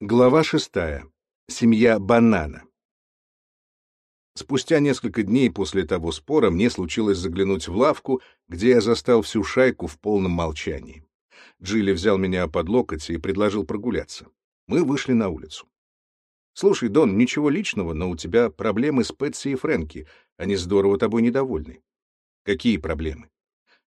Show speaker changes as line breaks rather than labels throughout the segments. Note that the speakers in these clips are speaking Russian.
Глава шестая. Семья Банана. Спустя несколько дней после того спора мне случилось заглянуть в лавку, где я застал всю шайку в полном молчании. Джилли взял меня под локоть и предложил прогуляться. Мы вышли на улицу. «Слушай, Дон, ничего личного, но у тебя проблемы с Пэтси и Фрэнки. Они здорово тобой недовольны». «Какие проблемы?»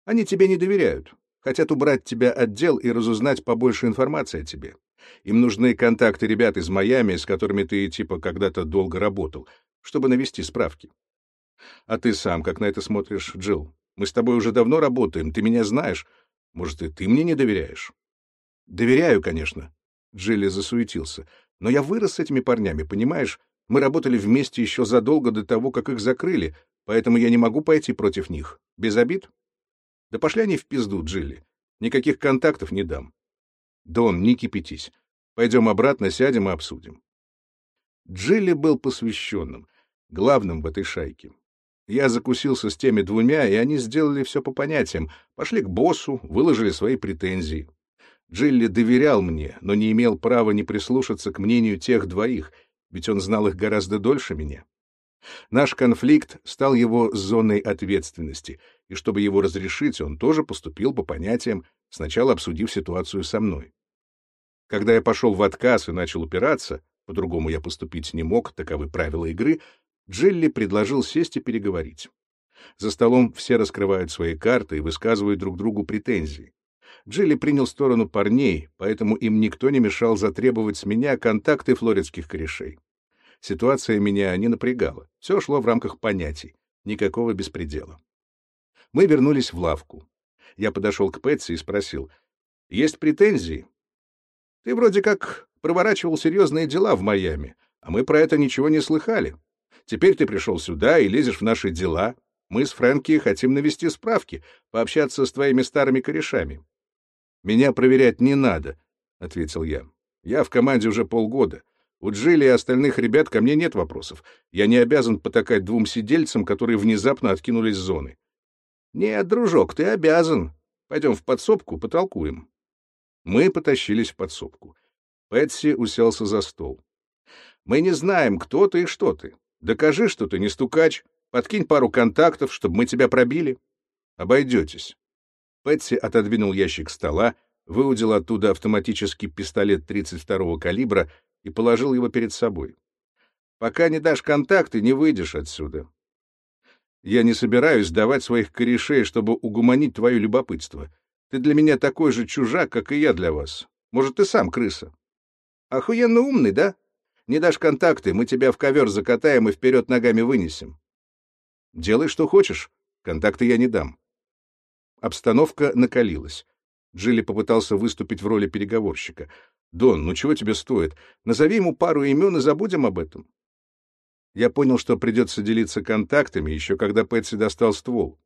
«Они тебе не доверяют. Хотят убрать тебя от дел и разузнать побольше информации о тебе. Им нужны контакты ребят из Майами, с которыми ты, типа, когда-то долго работал, чтобы навести справки. А ты сам как на это смотришь, Джилл? Мы с тобой уже давно работаем, ты меня знаешь. Может, и ты мне не доверяешь? Доверяю, конечно. Джилли засуетился. Но я вырос с этими парнями, понимаешь? Мы работали вместе еще задолго до того, как их закрыли, поэтому я не могу пойти против них. Без обид? Да пошли они в пизду, Джилли. Никаких контактов не дам. Дон, не кипятись. Пойдем обратно, сядем и обсудим. Джилли был посвященным, главным в этой шайке. Я закусился с теми двумя, и они сделали все по понятиям. Пошли к боссу, выложили свои претензии. Джилли доверял мне, но не имел права не прислушаться к мнению тех двоих, ведь он знал их гораздо дольше меня. Наш конфликт стал его зоной ответственности, и чтобы его разрешить, он тоже поступил по понятиям, сначала обсудив ситуацию со мной. Когда я пошел в отказ и начал упираться, по-другому я поступить не мог, таковы правила игры, Джилли предложил сесть и переговорить. За столом все раскрывают свои карты и высказывают друг другу претензии. Джилли принял сторону парней, поэтому им никто не мешал затребовать с меня контакты флоридских корешей. Ситуация меня не напрягала. Все шло в рамках понятий. Никакого беспредела. Мы вернулись в лавку. Я подошел к Пэтси и спросил, «Есть претензии?» Ты вроде как проворачивал серьезные дела в Майами, а мы про это ничего не слыхали. Теперь ты пришел сюда и лезешь в наши дела. Мы с Фрэнки хотим навести справки, пообщаться с твоими старыми корешами. — Меня проверять не надо, — ответил я. — Я в команде уже полгода. У Джилли и остальных ребят ко мне нет вопросов. Я не обязан потакать двум сидельцам, которые внезапно откинулись с зоны. — Нет, дружок, ты обязан. Пойдем в подсобку, потолкуем. Мы потащились в подсобку. Пэтси уселся за стол. «Мы не знаем, кто ты и что ты. Докажи, что ты не стукач. Подкинь пару контактов, чтобы мы тебя пробили. Обойдетесь». Пэтси отодвинул ящик стола, выудил оттуда автоматический пистолет 32-го калибра и положил его перед собой. «Пока не дашь контакты, не выйдешь отсюда. Я не собираюсь давать своих корешей, чтобы угуманить твое любопытство. Ты для меня такой же чужак, как и я для вас. Может, ты сам крыса. Охуенно умный, да? Не дашь контакты, мы тебя в ковер закатаем и вперед ногами вынесем. Делай, что хочешь. Контакты я не дам. Обстановка накалилась. Джилли попытался выступить в роли переговорщика. «Дон, ну чего тебе стоит? Назови ему пару имен и забудем об этом». Я понял, что придется делиться контактами, еще когда Пэтси достал ствол.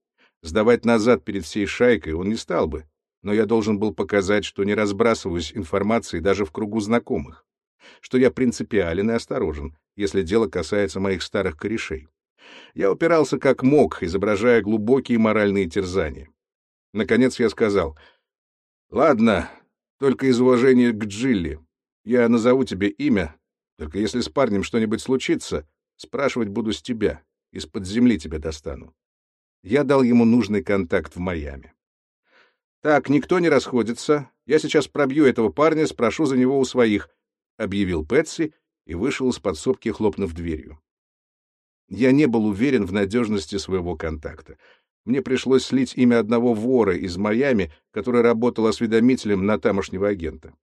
Сдавать назад перед всей шайкой он не стал бы, но я должен был показать, что не разбрасываюсь информацией даже в кругу знакомых, что я принципиален и осторожен, если дело касается моих старых корешей. Я упирался как мог, изображая глубокие моральные терзания. Наконец я сказал, «Ладно, только из уважения к Джилли. Я назову тебе имя, только если с парнем что-нибудь случится, спрашивать буду с тебя, из-под земли тебя достану». Я дал ему нужный контакт в Майами. «Так, никто не расходится. Я сейчас пробью этого парня, спрошу за него у своих», — объявил Пэтси и вышел из подсобки, хлопнув дверью. Я не был уверен в надежности своего контакта. Мне пришлось слить имя одного вора из Майами, который работал осведомителем на тамошнего агента.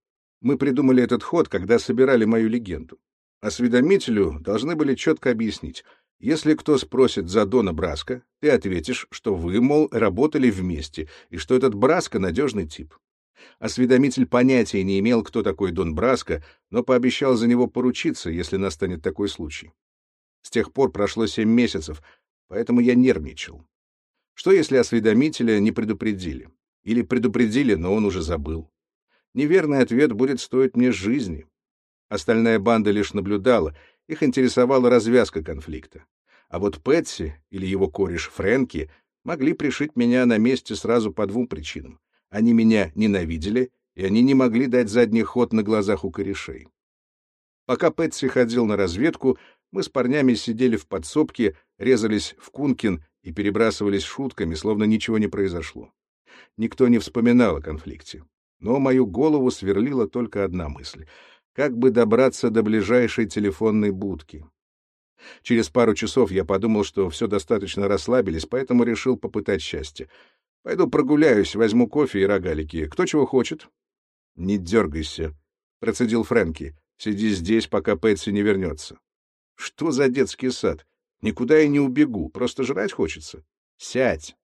Мы придумали этот ход, когда собирали мою легенду. Осведомителю должны были четко объяснить — если кто спросит за Дона Браска, ты ответишь, что вы, мол, работали вместе, и что этот Браско — надежный тип. Осведомитель понятия не имел, кто такой Дон Браско, но пообещал за него поручиться, если настанет такой случай. С тех пор прошло семь месяцев, поэтому я нервничал. Что, если осведомителя не предупредили? Или предупредили, но он уже забыл? Неверный ответ будет стоить мне жизни. Остальная банда лишь наблюдала — их интересовала развязка конфликта. А вот Пэтси или его кореш Фрэнки могли пришить меня на месте сразу по двум причинам. Они меня ненавидели, и они не могли дать задний ход на глазах у корешей. Пока Пэтси ходил на разведку, мы с парнями сидели в подсобке, резались в кункин и перебрасывались шутками, словно ничего не произошло. Никто не вспоминал о конфликте. Но мою голову сверлила только одна мысль — как бы добраться до ближайшей телефонной будки. Через пару часов я подумал, что все достаточно расслабились, поэтому решил попытать счастье. Пойду прогуляюсь, возьму кофе и рогалики. Кто чего хочет? — Не дергайся, — процедил Фрэнки. — Сиди здесь, пока Пэтси не вернется. — Что за детский сад? Никуда я не убегу, просто жрать хочется. Сядь.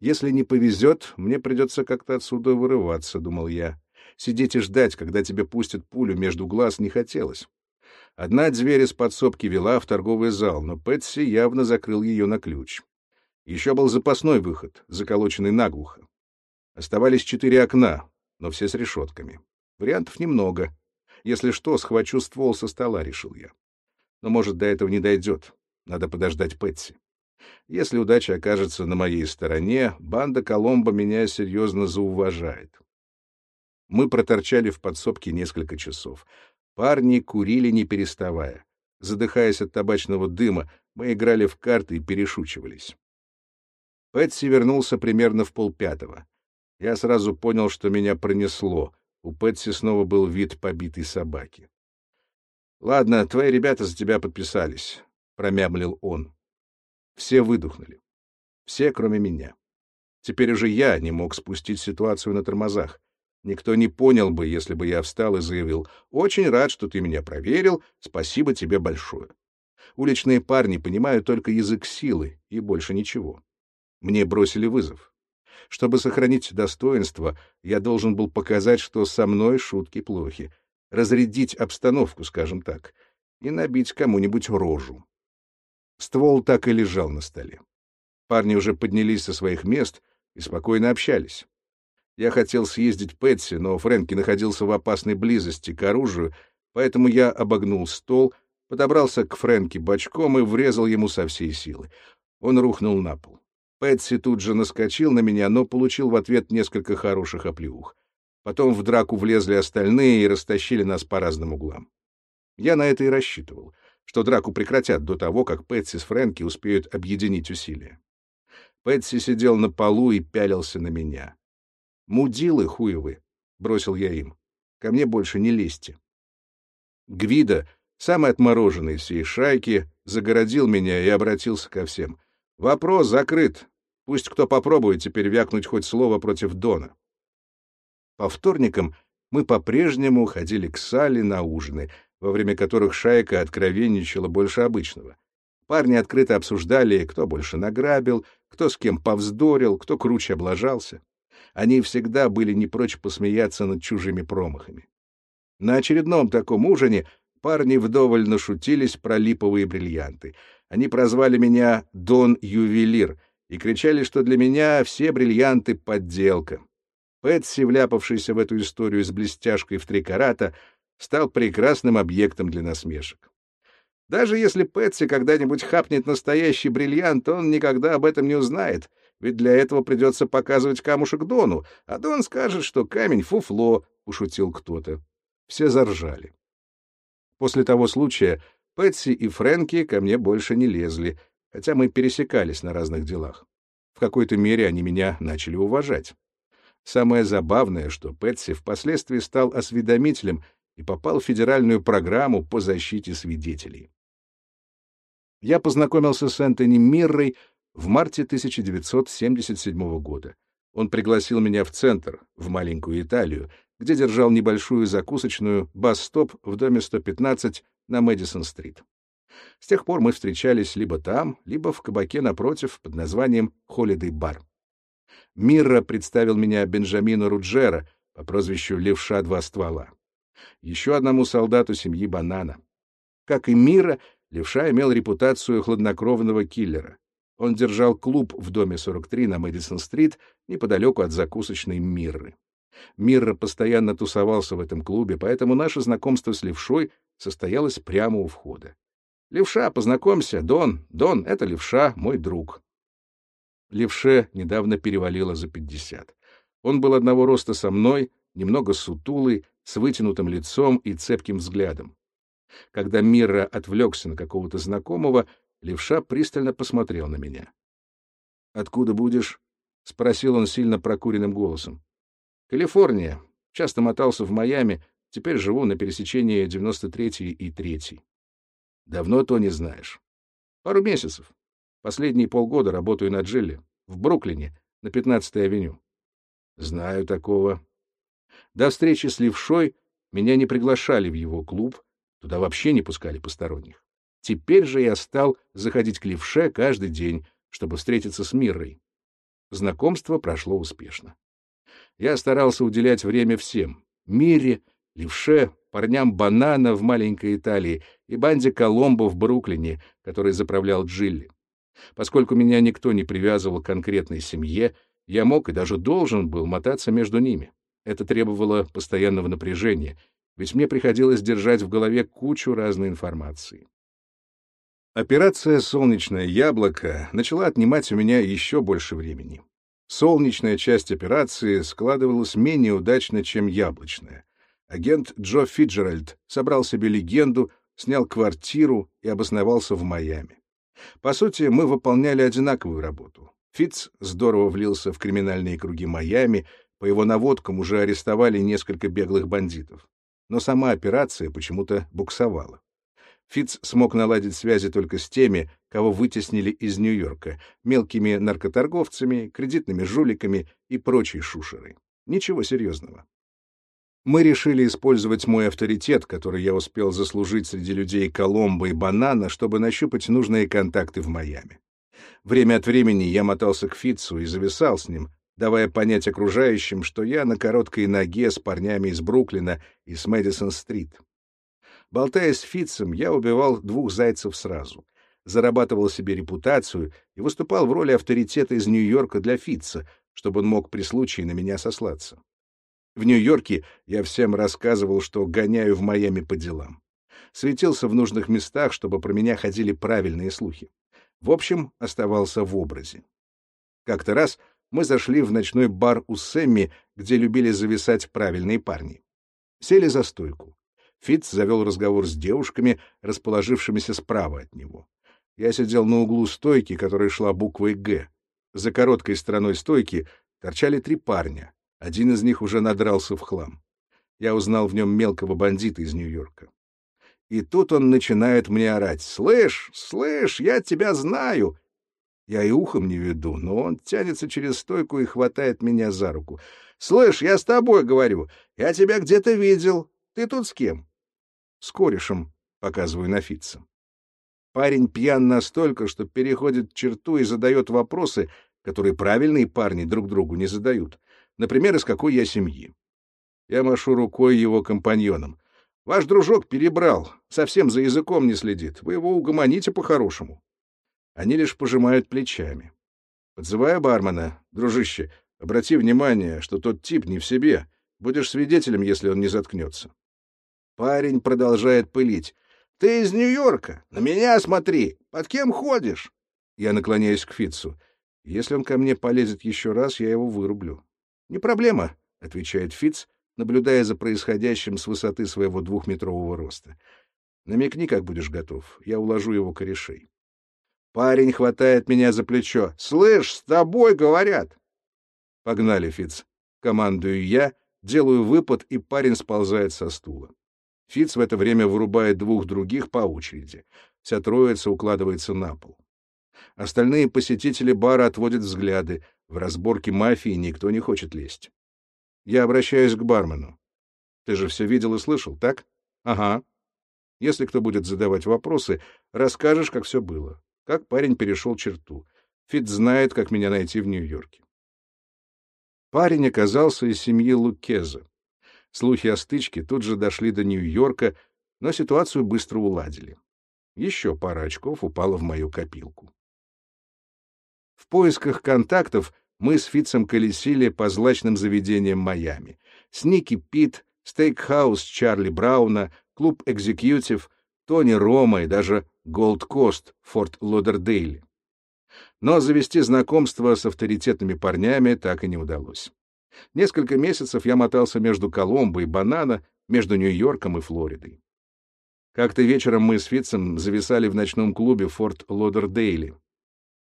Если не повезет, мне придется как-то отсюда вырываться, — думал я. Сидеть и ждать, когда тебе пустят пулю между глаз, не хотелось. Одна дверь из подсобки вела в торговый зал, но Пэтси явно закрыл ее на ключ. Еще был запасной выход, заколоченный наглухо. Оставались четыре окна, но все с решетками. Вариантов немного. Если что, схвачу ствол со стола, решил я. Но, может, до этого не дойдет. Надо подождать Пэтси. Если удача окажется на моей стороне, банда Коломбо меня серьезно зауважает. Мы проторчали в подсобке несколько часов. Парни курили, не переставая. Задыхаясь от табачного дыма, мы играли в карты и перешучивались. Пэтси вернулся примерно в полпятого. Я сразу понял, что меня пронесло. У Пэтси снова был вид побитой собаки. — Ладно, твои ребята за тебя подписались, — промямлил он. Все выдохнули. Все, кроме меня. Теперь уже я не мог спустить ситуацию на тормозах. Никто не понял бы, если бы я встал и заявил «Очень рад, что ты меня проверил, спасибо тебе большое». Уличные парни понимают только язык силы и больше ничего. Мне бросили вызов. Чтобы сохранить достоинство, я должен был показать, что со мной шутки плохи, разрядить обстановку, скажем так, и набить кому-нибудь рожу. Ствол так и лежал на столе. Парни уже поднялись со своих мест и спокойно общались. Я хотел съездить Пэтси, но Фрэнки находился в опасной близости к оружию, поэтому я обогнул стол, подобрался к Фрэнки бочком и врезал ему со всей силы. Он рухнул на пол. Пэтси тут же наскочил на меня, но получил в ответ несколько хороших оплеух. Потом в драку влезли остальные и растащили нас по разным углам. Я на это и рассчитывал, что драку прекратят до того, как Пэтси с Фрэнки успеют объединить усилия. Пэтси сидел на полу и пялился на меня. «Мудилы хуевы!» — бросил я им. «Ко мне больше не лезьте». Гвида, самый отмороженный всей шайки, загородил меня и обратился ко всем. «Вопрос закрыт. Пусть кто попробует теперь вякнуть хоть слово против Дона». По вторникам мы по-прежнему ходили к Салли на ужины, во время которых шайка откровенничала больше обычного. Парни открыто обсуждали, кто больше награбил, кто с кем повздорил, кто круче облажался. Они всегда были не прочь посмеяться над чужими промахами. На очередном таком ужине парни вдоволь нашутились про липовые бриллианты. Они прозвали меня «Дон Ювелир» и кричали, что для меня все бриллианты — подделка. Пэтси, вляпавшийся в эту историю с блестяшкой в три карата, стал прекрасным объектом для насмешек. Даже если Пэтси когда-нибудь хапнет настоящий бриллиант, он никогда об этом не узнает — ведь для этого придется показывать камушек Дону, а Дон скажет, что камень — фуфло, — ушутил кто-то. Все заржали. После того случая Пэтси и Фрэнки ко мне больше не лезли, хотя мы пересекались на разных делах. В какой-то мере они меня начали уважать. Самое забавное, что Пэтси впоследствии стал осведомителем и попал в федеральную программу по защите свидетелей. Я познакомился с Энтони Миррой в марте 1977 года. Он пригласил меня в центр, в маленькую Италию, где держал небольшую закусочную «Бас-стоп» в доме 115 на Мэдисон-стрит. С тех пор мы встречались либо там, либо в кабаке напротив под названием «Холидей бар». Мирра представил меня Бенджамину Руджера по прозвищу «Левша два ствола». Еще одному солдату семьи Банана. Как и Мира, Левша имел репутацию хладнокровного киллера. Он держал клуб в доме 43 на Мэдисон-стрит, неподалеку от закусочной Мирры. Мирра постоянно тусовался в этом клубе, поэтому наше знакомство с Левшой состоялось прямо у входа. «Левша, познакомься, Дон, Дон, это Левша, мой друг». Левше недавно перевалило за пятьдесят. Он был одного роста со мной, немного сутулый, с вытянутым лицом и цепким взглядом. Когда Мира отвлекся на какого-то знакомого, левша пристально посмотрел на меня. «Откуда будешь?» — спросил он сильно прокуренным голосом. «Калифорния. Часто мотался в Майами, теперь живу на пересечении 93-й и 3-й. Давно то не знаешь. Пару месяцев. Последние полгода работаю на Джилли, в Бруклине, на 15-й авеню. Знаю такого. До встречи с Левшой меня не приглашали в его клуб, туда вообще не пускали посторонних. Теперь же я стал заходить к Левше каждый день, чтобы встретиться с Мирой. Знакомство прошло успешно. Я старался уделять время всем — Мире, Левше, парням Банана в маленькой Италии и банде Коломбо в Бруклине, который заправлял Джилли. Поскольку меня никто не привязывал к конкретной семье, я мог и даже должен был мотаться между ними. Это требовало постоянного напряжения, ведь мне приходилось держать в голове кучу разной информации. Операция «Солнечное яблоко» начала отнимать у меня еще больше времени. Солнечная часть операции складывалась менее удачно, чем яблочная. Агент Джо Фиджеральд собрал себе легенду, снял квартиру и обосновался в Майами. По сути, мы выполняли одинаковую работу. Фитц здорово влился в криминальные круги Майами, по его наводкам уже арестовали несколько беглых бандитов. Но сама операция почему-то буксовала. Фитц смог наладить связи только с теми, кого вытеснили из Нью-Йорка, мелкими наркоторговцами, кредитными жуликами и прочей шушерой. Ничего серьезного. Мы решили использовать мой авторитет, который я успел заслужить среди людей Коломбо и Банана, чтобы нащупать нужные контакты в Майами. Время от времени я мотался к Фитцу и зависал с ним, давая понять окружающим, что я на короткой ноге с парнями из Бруклина и с Мэдисон-стрит. Болтая с Фитцем, я убивал двух зайцев сразу, зарабатывал себе репутацию и выступал в роли авторитета из Нью-Йорка для Фитца, чтобы он мог при случае на меня сослаться. В Нью-Йорке я всем рассказывал, что гоняю в Майами по делам. Светился в нужных местах, чтобы про меня ходили правильные слухи. В общем, оставался в образе. Как-то раз мы зашли в ночной бар у Сэмми, где любили зависать правильные парни. Сели за стойку. Фитц завел разговор с девушками, расположившимися справа от него. Я сидел на углу стойки, которая шла буквой «Г». За короткой стороной стойки торчали три парня. Один из них уже надрался в хлам. Я узнал в нем мелкого бандита из Нью-Йорка. И тут он начинает мне орать. «Слышь, слышь, я тебя знаю!» Я и ухом не веду, но он тянется через стойку и хватает меня за руку. «Слышь, я с тобой говорю. Я тебя где-то видел. Ты тут с кем?» «С корешем», — показываю на Фитца. Парень пьян настолько, что переходит черту и задает вопросы, которые правильные парни друг другу не задают. Например, из какой я семьи. Я машу рукой его компаньонам. Ваш дружок перебрал, совсем за языком не следит. Вы его угомоните по-хорошему. Они лишь пожимают плечами. Подзывая бармена. Дружище, обрати внимание, что тот тип не в себе. Будешь свидетелем, если он не заткнется. Парень продолжает пылить. «Ты из Нью-Йорка! На меня смотри! Под кем ходишь?» Я наклоняюсь к Фитцу. Если он ко мне полезет еще раз, я его вырублю. «Не проблема», — отвечает Фиц, наблюдая за происходящим с высоты своего двухметрового роста. «Намекни, как будешь готов. Я уложу его корешей». Парень хватает меня за плечо. «Слышь, с тобой говорят!» «Погнали, Фиц. Командую я, делаю выпад, и парень сползает со стула. Фиц в это время вырубает двух других по очереди. Вся троица укладывается на пол. Остальные посетители бара отводят взгляды. В разборке мафии никто не хочет лезть. Я обращаюсь к бармену. Ты же все видел и слышал, так? Ага. Если кто будет задавать вопросы, расскажешь, как все было. Как парень перешел черту. Фит знает, как меня найти в Нью-Йорке. Парень оказался из семьи Лукеза. Слухи о стычке тут же дошли до Нью-Йорка, но ситуацию быстро уладили. Еще пара очков упала в мою копилку. В поисках контактов мы с Фитцем колесили по злачным заведениям Майами. Сники Пит, Стейкхаус Чарли Брауна, клуб Экзекьютив, Тони Рома и даже Голд Кост в Форт-Лодердейле. Но завести знакомство с авторитетными парнями так и не удалось. Несколько месяцев я мотался между Коломбо и Бонанно, между Нью-Йорком и Флоридой. Как-то вечером мы с Фитцем зависали в ночном клубе Форт Лодердейли.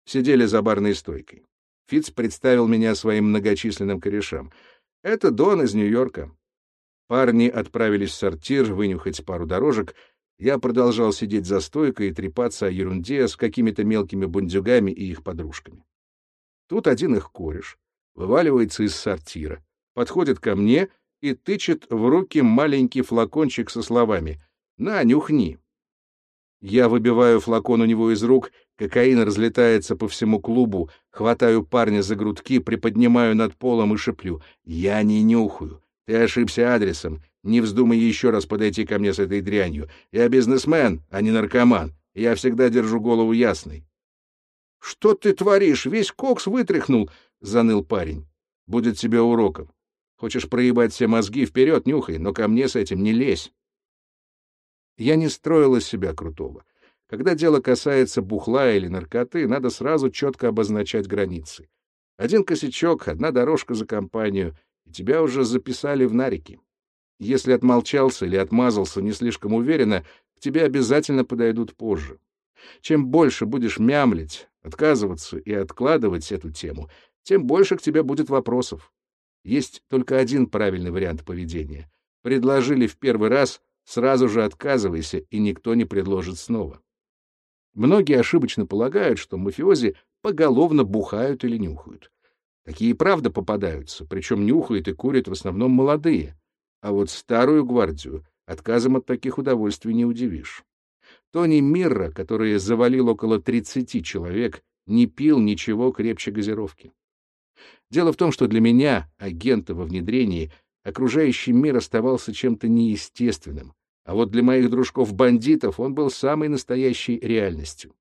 Сидели за барной стойкой. Фитц представил меня своим многочисленным корешам. Это Дон из Нью-Йорка. Парни отправились в сортир вынюхать пару дорожек. Я продолжал сидеть за стойкой и трепаться о ерунде с какими-то мелкими бундюгами и их подружками. Тут один их кореш вываливается из сортира, подходит ко мне и тычет в руки маленький флакончик со словами «На, нюхни». Я выбиваю флакон у него из рук, кокаин разлетается по всему клубу, хватаю парня за грудки, приподнимаю над полом и шеплю «Я не нюхаю, ты ошибся адресом, не вздумай еще раз подойти ко мне с этой дрянью. Я бизнесмен, а не наркоман, я всегда держу голову ясной». «Что ты творишь? Весь кокс вытряхнул!» — заныл парень. «Будет тебе уроком. Хочешь проебать все мозги, вперед нюхай, но ко мне с этим не лезь». Я не строил из себя крутого. Когда дело касается бухла или наркоты, надо сразу четко обозначать границы. Один косячок, одна дорожка за компанию, и тебя уже записали в нарики. Если отмолчался или отмазался не слишком уверенно, к тебе обязательно подойдут позже. Чем больше будешь мямлить, отказываться и откладывать эту тему, тем больше к тебе будет вопросов. Есть только один правильный вариант поведения. Предложили в первый раз, сразу же отказывайся, и никто не предложит снова. Многие ошибочно полагают, что мафиози поголовно бухают или нюхают. Такие правда попадаются, причем нюхают и курят в основном молодые. А вот старую гвардию отказом от таких удовольствий не удивишь. Тони Мирра, который завалил около 30 человек, не пил ничего крепче газировки. Дело в том, что для меня, агента во внедрении, окружающий мир оставался чем-то неестественным, а вот для моих дружков-бандитов он был самой настоящей реальностью.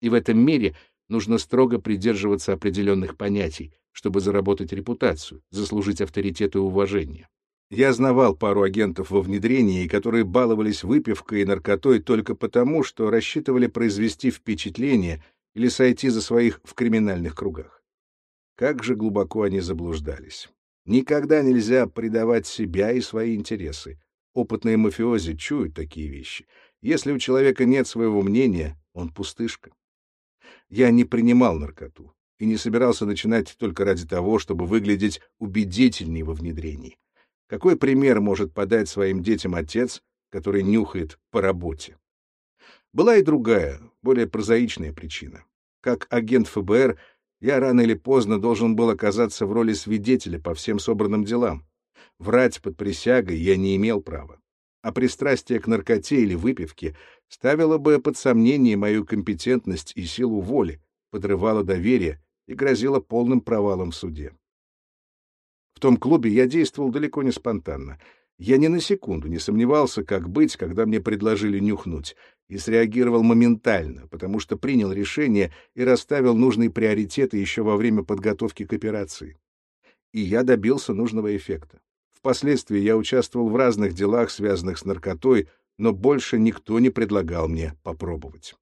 И в этом мире нужно строго придерживаться определенных понятий, чтобы заработать репутацию, заслужить авторитет и уважение. Я знавал пару агентов во внедрении, которые баловались выпивкой и наркотой только потому, что рассчитывали произвести впечатление или сойти за своих в криминальных кругах. Как же глубоко они заблуждались. Никогда нельзя предавать себя и свои интересы. Опытные мафиози чуют такие вещи. Если у человека нет своего мнения, он пустышка. Я не принимал наркоту и не собирался начинать только ради того, чтобы выглядеть убедительнее во внедрении. Какой пример может подать своим детям отец, который нюхает по работе? Была и другая, более прозаичная причина. Как агент ФБР я рано или поздно должен был оказаться в роли свидетеля по всем собранным делам. Врать под присягой я не имел права. А пристрастие к наркоте или выпивке ставило бы под сомнение мою компетентность и силу воли, подрывало доверие и грозило полным провалом в суде. В том клубе я действовал далеко не спонтанно. Я ни на секунду не сомневался, как быть, когда мне предложили нюхнуть, и среагировал моментально, потому что принял решение и расставил нужные приоритеты еще во время подготовки к операции. И я добился нужного эффекта. Впоследствии я участвовал в разных делах, связанных с наркотой, но больше никто не предлагал мне попробовать.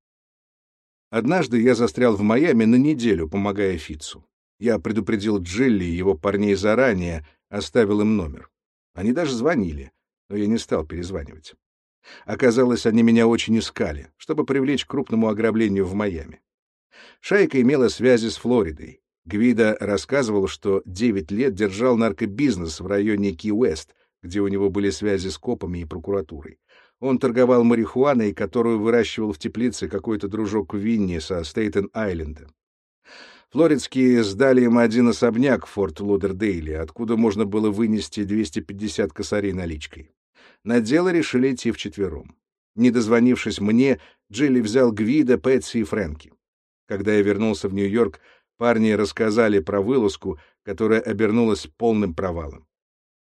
Однажды я застрял в Майами на неделю, помогая Фицу. Я предупредил Джилли и его парней заранее, оставил им номер. Они даже звонили, но я не стал перезванивать. Оказалось, они меня очень искали, чтобы привлечь к крупному ограблению в Майами. Шайка имела связи с Флоридой. Гвида рассказывал, что 9 лет держал наркобизнес в районе Ки-Уэст, где у него были связи с копами и прокуратурой. Он торговал марихуаной, которую выращивал в теплице какой-то дружок Винни со Стейтен-Айленда. Флоридские сдали им один особняк в Форт Лодердейле, откуда можно было вынести 250 косарей наличкой. На дело решили идти вчетвером. Не дозвонившись мне, Джилли взял Гвида, Пэтси и Фрэнки. Когда я вернулся в Нью-Йорк, парни рассказали про вылазку, которая обернулась полным провалом.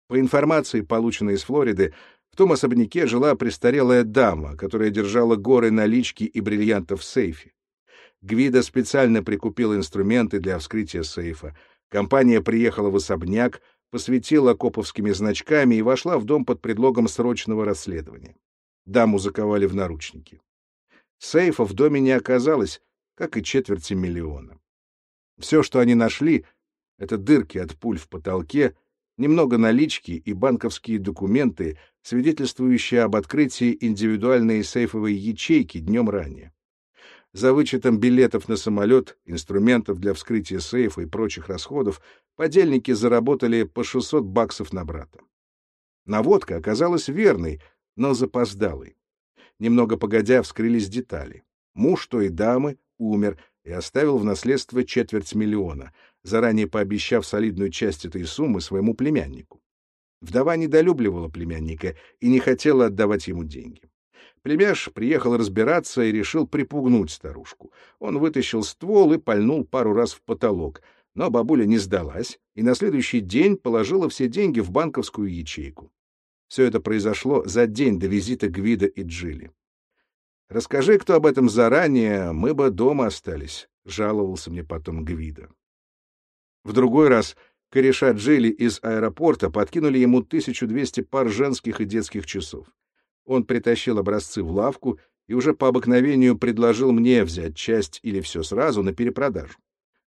По информации, полученной из Флориды, в том особняке жила престарелая дама, которая держала горы налички и бриллиантов в сейфе. Гвида специально прикупил инструменты для вскрытия сейфа. Компания приехала в особняк, посветила коповскими значками и вошла в дом под предлогом срочного расследования. Даму заковали в наручники. Сейфа в доме не оказалось, как и четверти миллиона. Все, что они нашли, — это дырки от пуль в потолке, немного налички и банковские документы, свидетельствующие об открытии индивидуальной сейфовой ячейки днем ранее. За вычетом билетов на самолет, инструментов для вскрытия сейфа и прочих расходов подельники заработали по 600 баксов на брата. Наводка оказалась верной, но запоздалой. Немного погодя вскрылись детали. Муж той дамы умер и оставил в наследство четверть миллиона, заранее пообещав солидную часть этой суммы своему племяннику. Вдова недолюбливала племянника и не хотела отдавать ему деньги. Племяш приехал разбираться и решил припугнуть старушку. Он вытащил ствол и пальнул пару раз в потолок, но бабуля не сдалась и на следующий день положила все деньги в банковскую ячейку. Все это произошло за день до визита Гвида и Джилли. «Расскажи, кто об этом заранее, мы бы дома остались», — жаловался мне потом Гвида. В другой раз кореша Джилли из аэропорта подкинули ему 1200 пар женских и детских часов. Он притащил образцы в лавку и уже по обыкновению предложил мне взять часть или все сразу на перепродажу.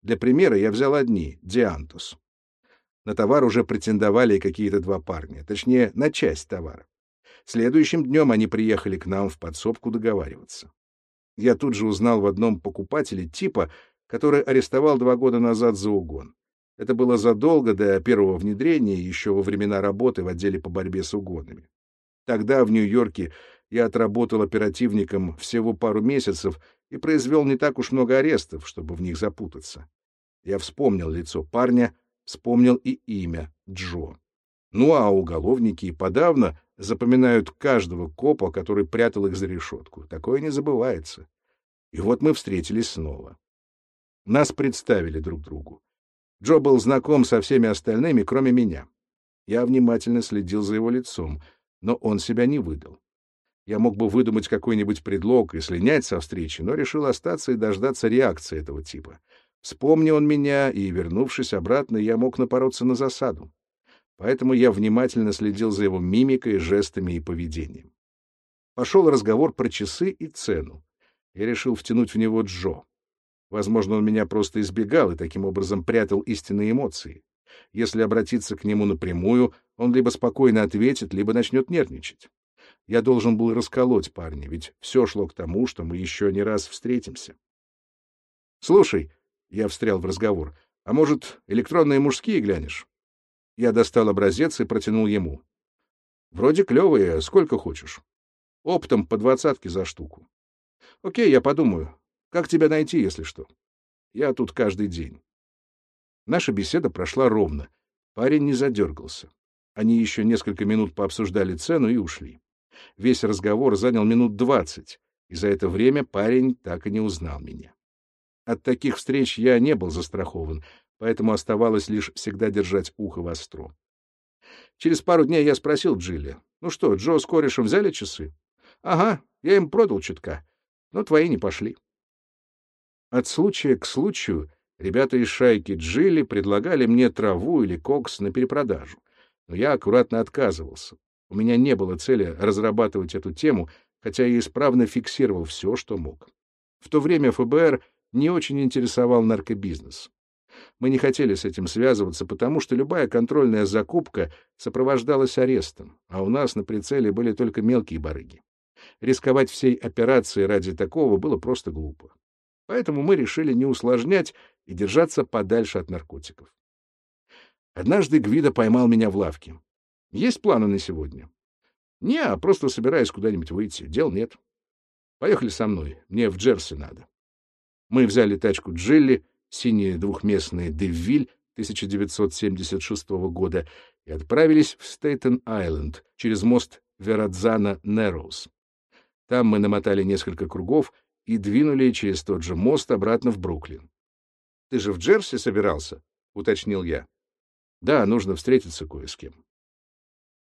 Для примера я взял одни — Диантус. На товар уже претендовали какие-то два парня, точнее, на часть товара. Следующим днем они приехали к нам в подсобку договариваться. Я тут же узнал в одном покупателе типа, который арестовал два года назад за угон. Это было задолго до первого внедрения, еще во времена работы в отделе по борьбе с угонами. Тогда в Нью-Йорке я отработал оперативником всего пару месяцев и произвел не так уж много арестов, чтобы в них запутаться. Я вспомнил лицо парня, Вспомнил и имя — Джо. Ну а уголовники и подавно запоминают каждого копа, который прятал их за решетку. Такое не забывается. И вот мы встретились снова. Нас представили друг другу. Джо был знаком со всеми остальными, кроме меня. Я внимательно следил за его лицом, но он себя не выдал. Я мог бы выдумать какой-нибудь предлог и слинять со встречи, но решил остаться и дождаться реакции этого типа. Вспомни он меня, и, вернувшись обратно, я мог напороться на засаду. Поэтому я внимательно следил за его мимикой, жестами и поведением. Пошел разговор про часы и цену. Я решил втянуть в него Джо. Возможно, он меня просто избегал и таким образом прятал истинные эмоции. Если обратиться к нему напрямую, он либо спокойно ответит, либо начнет нервничать. Я должен был расколоть парня, ведь все шло к тому, что мы еще не раз встретимся. — Слушай, я встрял в разговор. «А может, электронные мужские глянешь?» Я достал образец и протянул ему. «Вроде клевые, сколько хочешь. Оптом по двадцатке за штуку. Окей, я подумаю. Как тебя найти, если что? Я тут каждый день». Наша беседа прошла ровно. Парень не задергался. Они еще несколько минут пообсуждали цену и ушли. Весь разговор занял минут двадцать, и за это время парень так и не узнал меня. От таких встреч я не был застрахован, поэтому оставалось лишь всегда держать ухо востро. Через пару дней я спросил Джилли, «Ну что, Джо с корешем взяли часы?» «Ага, я им продал чутка, но твои не пошли». От случая к случаю ребята из шайки Джилли предлагали мне траву или кокс на перепродажу, но я аккуратно отказывался. У меня не было цели разрабатывать эту тему, хотя я исправно фиксировал все, что мог. В то время ФБР не очень интересовал наркобизнес. Мы не хотели с этим связываться, потому что любая контрольная закупка сопровождалась арестом, а у нас на прицеле были только мелкие барыги. Рисковать всей операцией ради такого было просто глупо. Поэтому мы решили не усложнять и держаться подальше от наркотиков. Однажды Гвида поймал меня в лавке. Есть планы на сегодня? Не, просто собираюсь куда-нибудь выйти. Дел нет. Поехали со мной. Мне в Джерси надо. Мы взяли тачку Джилли, синие двухместные Девиль 1976 года, и отправились в Стейтен-Айленд через мост Верадзана-Нерроуз. Там мы намотали несколько кругов и двинули через тот же мост обратно в Бруклин. — Ты же в Джерси собирался? — уточнил я. — Да, нужно встретиться кое с кем.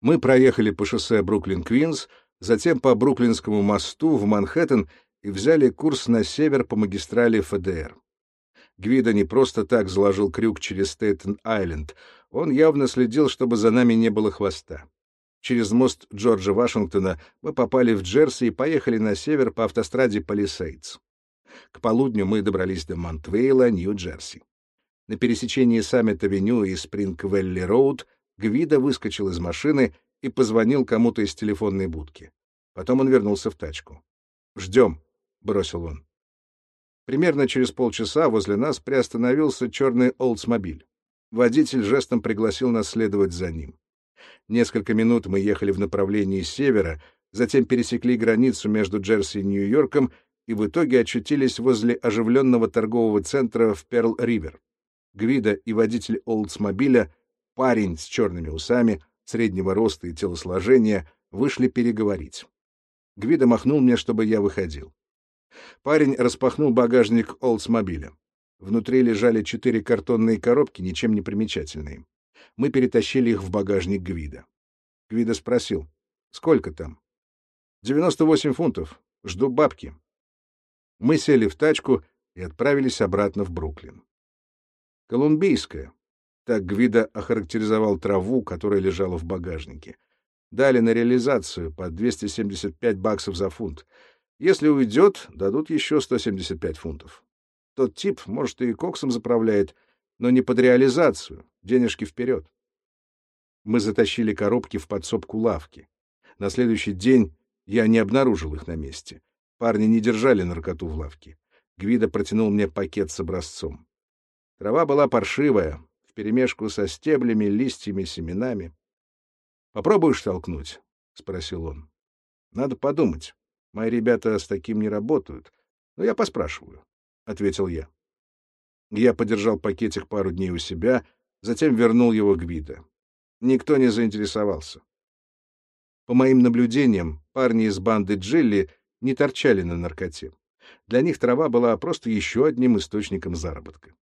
Мы проехали по шоссе Бруклин-Квинс, затем по Бруклинскому мосту в Манхэттен и взяли курс на север по магистрали ФДР. Гвида не просто так заложил крюк через Стейтен-Айленд, он явно следил, чтобы за нами не было хвоста. Через мост Джорджа Вашингтона мы попали в Джерси и поехали на север по автостраде Палисейдс. К полудню мы добрались до Монтвейла, Нью-Джерси. На пересечении Саммит-авеню и Спринг-Вэлли-Роуд Гвида выскочил из машины и позвонил кому-то из телефонной будки. Потом он вернулся в тачку. «Ждем», — бросил он. Примерно через полчаса возле нас приостановился черный Олдсмобиль. Водитель жестом пригласил нас следовать за ним. Несколько минут мы ехали в направлении севера, затем пересекли границу между Джерси и Нью-Йорком и в итоге очутились возле оживленного торгового центра в Перл-Ривер. Гвида и водитель Олдсмобиля, парень с черными усами, среднего роста и телосложения, вышли переговорить. Гвида махнул мне, чтобы я выходил. Парень распахнул багажник Олдсмобиля. Внутри лежали четыре картонные коробки, ничем не примечательные. Мы перетащили их в багажник Гвида. Гвида спросил, сколько там? «Девяносто восемь фунтов. Жду бабки». Мы сели в тачку и отправились обратно в Бруклин. Колумбийская. Так Гвида охарактеризовал траву, которая лежала в багажнике. Дали на реализацию по 275 баксов за фунт. Если уйдет, дадут еще 175 фунтов. Тот тип, может, и коксом заправляет, но не под реализацию, денежки вперед. Мы затащили коробки в подсобку лавки. На следующий день я не обнаружил их на месте. Парни не держали наркоту в лавке. Гвида протянул мне пакет с образцом. Трава была паршивая, вперемешку со стеблями, листьями, семенами. — Попробуешь толкнуть? — спросил он. — Надо подумать. Мои ребята с таким не работают. Но я поспрашиваю, — ответил я. Я подержал пакетик пару дней у себя, затем вернул его к Гвида. Никто не заинтересовался. По моим наблюдениям, парни из банды Джилли не торчали на наркоте. Для них трава была просто еще одним источником заработка.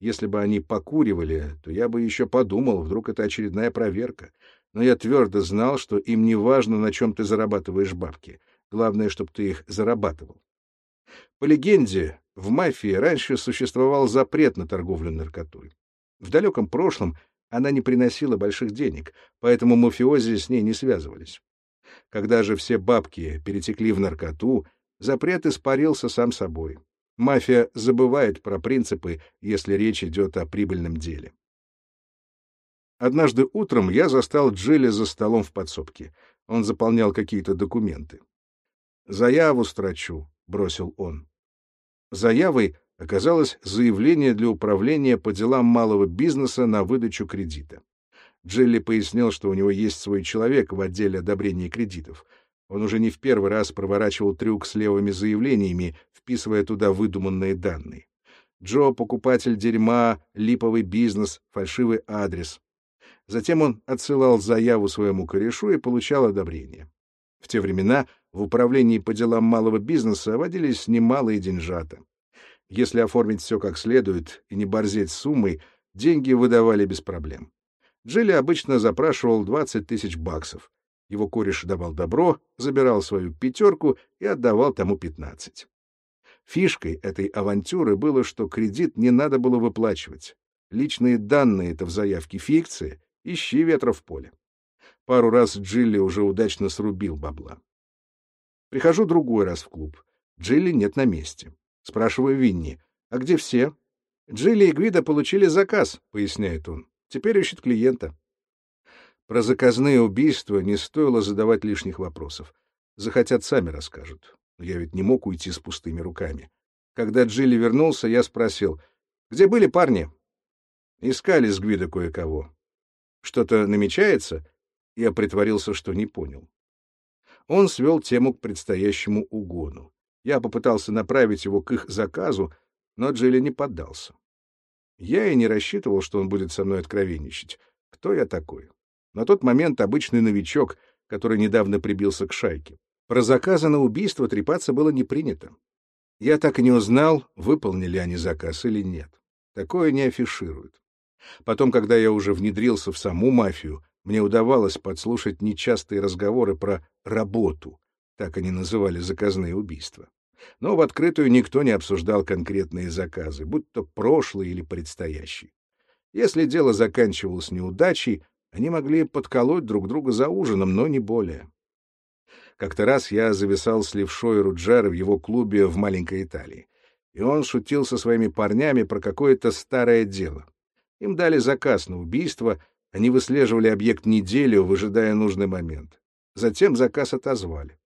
Если бы они покуривали, то я бы еще подумал, вдруг это очередная проверка. Но я твердо знал, что им не важно, на чем ты зарабатываешь бабки. Главное, чтобы ты их зарабатывал. По легенде, в мафии раньше существовал запрет на торговлю наркотой. В далеком прошлом она не приносила больших денег, поэтому мафиози с ней не связывались. Когда же все бабки перетекли в наркоту, запрет испарился сам собой. Мафия забывает про принципы, если речь идет о прибыльном деле. Однажды утром я застал Джилли за столом в подсобке. Он заполнял какие-то документы. «Заяву строчу», — бросил он. Заявой оказалось заявление для управления по делам малого бизнеса на выдачу кредита. Джилли пояснил, что у него есть свой человек в отделе одобрения кредитов. Он уже не в первый раз проворачивал трюк с левыми заявлениями, вписывая туда выдуманные данные. Джо — покупатель дерьма, липовый бизнес, фальшивый адрес. Затем он отсылал заяву своему корешу и получал одобрение. В те времена в управлении по делам малого бизнеса водились немалые деньжата. Если оформить все как следует и не борзеть с суммой, деньги выдавали без проблем. Джилли обычно запрашивал 20 тысяч баксов. Его кореш давал добро, забирал свою пятерку и отдавал тому 15. Фишкой этой авантюры было, что кредит не надо было выплачивать. Личные данные — это в заявке фикция, ищи ветра в поле. Пару раз Джилли уже удачно срубил бабла. Прихожу другой раз в клуб. Джилли нет на месте. Спрашиваю Винни, а где все? Джилли и Гвида получили заказ, поясняет он. Теперь ищет клиента. Про заказные убийства не стоило задавать лишних вопросов. Захотят, сами расскажут. Я ведь не мог уйти с пустыми руками. Когда Джилли вернулся, я спросил, где были парни? Искали с Гвида кое-кого. Что-то намечается? Я притворился, что не понял. Он свел тему к предстоящему угону. Я попытался направить его к их заказу, но Джилли не поддался. Я и не рассчитывал, что он будет со мной откровенничать. Кто я такой? На тот момент обычный новичок, который недавно прибился к шайке. Про заказы на убийство трепаться было не принято. Я так и не узнал, выполнили они заказ или нет. Такое не афишируют. Потом, когда я уже внедрился в саму мафию, мне удавалось подслушать нечастые разговоры про «работу», так они называли заказные убийства но в открытую никто не обсуждал конкретные заказы, будь то прошлый или предстоящий. Если дело заканчивалось неудачей, они могли подколоть друг друга за ужином, но не более. Как-то раз я зависал с левшой Руджера в его клубе в маленькой Италии, и он шутил со своими парнями про какое-то старое дело. Им дали заказ на убийство, Они выслеживали объект неделю, выжидая нужный момент. Затем заказ отозвали.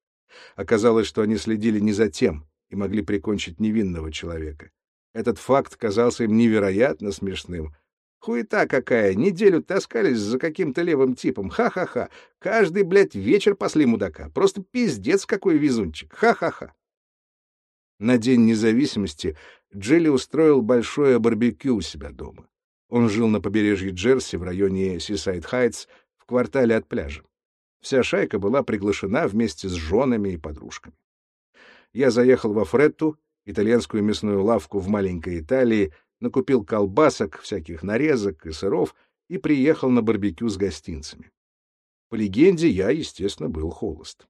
Оказалось, что они следили не за тем и могли прикончить невинного человека. Этот факт казался им невероятно смешным. Хуета какая, неделю таскались за каким-то левым типом, ха-ха-ха. Каждый, блядь, вечер пасли мудака. Просто пиздец какой везунчик, ха-ха-ха. На День независимости Джилли устроил большое барбекю у себя дома. Он жил на побережье Джерси в районе Сисайд-Хайтс в квартале от пляжа. Вся шайка была приглашена вместе с женами и подружками. Я заехал во Фретту, итальянскую мясную лавку в маленькой Италии, накупил колбасок, всяких нарезок и сыров и приехал на барбекю с гостинцами. По легенде, я, естественно, был холост.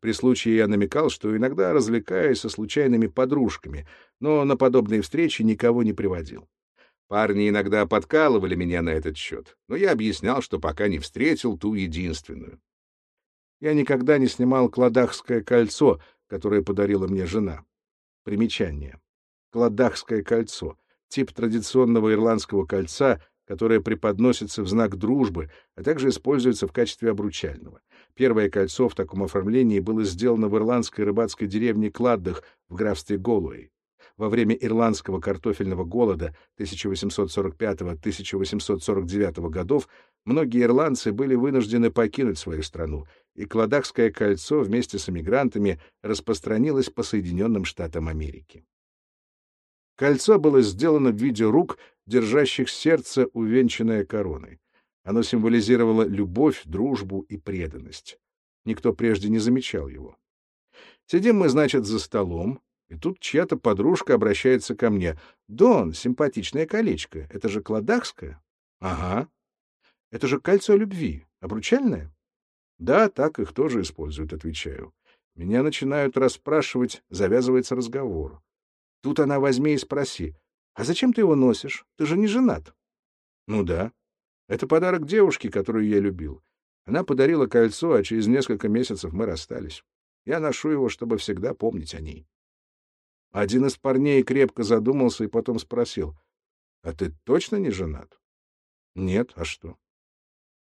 При случае я намекал, что иногда развлекаюсь со случайными подружками, но на подобные встречи никого не приводил. Парни иногда подкалывали меня на этот счет, но я объяснял, что пока не встретил ту единственную. Я никогда не снимал кладахское кольцо, которое подарила мне жена. Примечание. Кладахское кольцо — тип традиционного ирландского кольца, которое преподносится в знак дружбы, а также используется в качестве обручального. Первое кольцо в таком оформлении было сделано в ирландской рыбацкой деревне Кладдах в графстве Голуэй во время ирландского картофельного голода 1845-1849 годов многие ирландцы были вынуждены покинуть свою страну, и Кладахское кольцо вместе с эмигрантами распространилось по Соединенным Штатам Америки. Кольцо было сделано в виде рук, держащих сердце, увенчанное короной. Оно символизировало любовь, дружбу и преданность. Никто прежде не замечал его. Сидим мы, значит, за столом, и тут чья-то подружка обращается ко мне. «Дон, симпатичное колечко. Это же кладахское?» «Ага. Это же кольцо любви. Обручальное?» «Да, так их тоже используют», — отвечаю. Меня начинают расспрашивать, завязывается разговор. Тут она возьми и спроси. «А зачем ты его носишь? Ты же не женат». «Ну да. Это подарок девушке, которую я любил. Она подарила кольцо, а через несколько месяцев мы расстались. Я ношу его, чтобы всегда помнить о ней». Один из парней крепко задумался и потом спросил, «А ты точно не женат?» «Нет, а что?»